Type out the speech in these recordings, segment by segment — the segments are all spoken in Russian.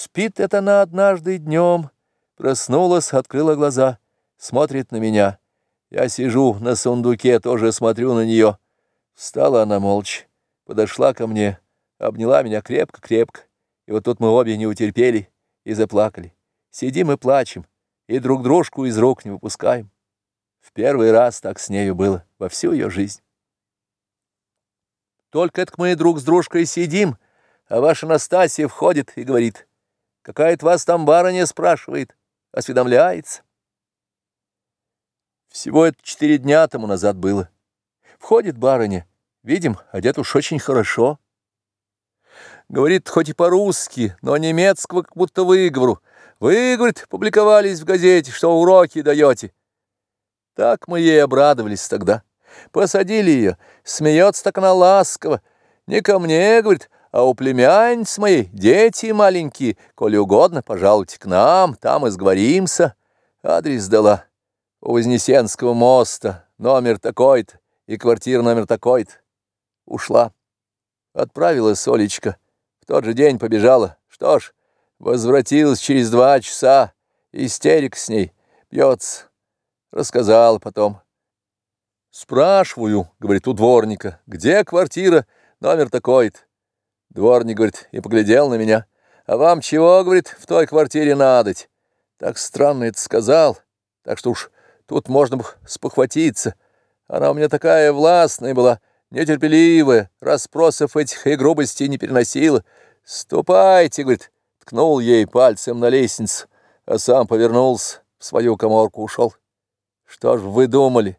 Спит это она однажды днем, проснулась, открыла глаза, смотрит на меня. Я сижу на сундуке, тоже смотрю на нее. Встала она молча, подошла ко мне, обняла меня крепко-крепко, и вот тут мы обе не утерпели и заплакали. Сидим и плачем, и друг дружку из рук не выпускаем. В первый раз так с нею было во всю ее жизнь. Только это мы друг с дружкой сидим, а ваша Настасья входит и говорит, какая-то вас там барыня спрашивает, осведомляется. Всего это четыре дня тому назад было. Входит барыня, видим, одет уж очень хорошо. Говорит, хоть и по-русски, но немецкого как будто выговору. Вы, говорит, публиковались в газете, что уроки даете. Так мы ей обрадовались тогда. Посадили ее, смеется так она ласково. Не ко мне, говорит, а у племянниц моей дети маленькие. Коли угодно, пожалуйте к нам, там и сговоримся. Адрес дала. У Вознесенского моста, номер такой-то и квартира номер такой-то. Ушла. Отправилась Солечка. В тот же день побежала. Что ж, возвратилась через два часа. Истерик с ней. Бьется. Рассказал потом. Спрашиваю, говорит, у дворника, где квартира, номер такой-то. Дворник, говорит, и поглядел на меня. А вам чего, говорит, в той квартире надоть? Так странно это сказал. Так что уж тут можно бы спохватиться. Она у меня такая властная была, нетерпеливая, расспросов этих и грубостей не переносила. «Ступайте», — говорит, ткнул ей пальцем на лестницу, а сам повернулся, в свою коморку ушел. Что ж вы думали?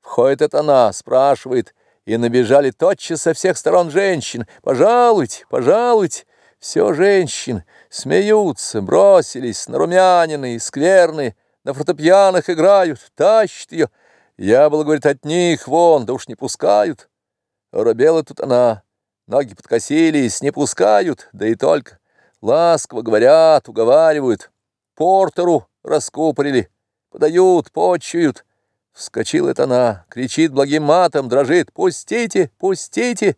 Входит это она, спрашивает, и набежали тотчас со всех сторон женщин. «Пожалуйте, пожалуйте!» Все женщин смеются, бросились, на румянины, скверные, на фортепианах играют, тащат ее. Я был, говорит, от них вон, да уж не пускают. Робела тут она, ноги подкосились, не пускают, да и только. Ласково говорят, уговаривают. Портеру раскупорили, подают, почуют. Вскочила это она, кричит благим матом, дрожит. «Пустите! Пустите!»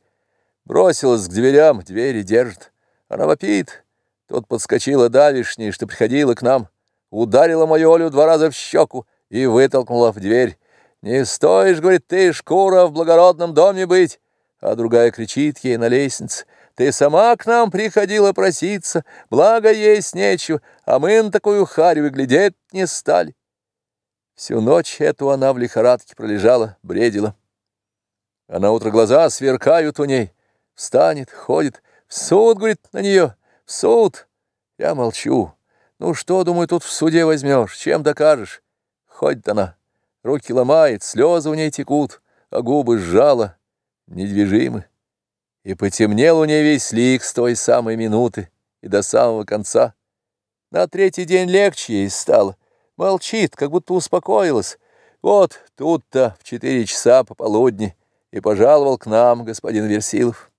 Бросилась к дверям, двери держит. Она вопит. Тут подскочила давишняя, что приходила к нам, ударила мою Олю два раза в щеку и вытолкнула в дверь. «Не стоишь, — говорит, — ты, шкура, в благородном доме быть!» А другая кричит ей на лестнице. «Ты сама к нам приходила проситься, благо есть нечего, а мы на такую харю и глядеть не стали». Всю ночь эту она в лихорадке пролежала, бредила. А на утро глаза сверкают у ней. Встанет, ходит. В суд, говорит, на нее. В суд. Я молчу. Ну что, думаю, тут в суде возьмешь? Чем докажешь? Ходит она. Руки ломает, слезы у ней текут, а губы сжала, недвижимы. И потемнел у ней весь лик с той самой минуты и до самого конца. На третий день легче ей стало. Молчит, как будто успокоилась. Вот тут-то в четыре часа пополудни и пожаловал к нам господин Версилов.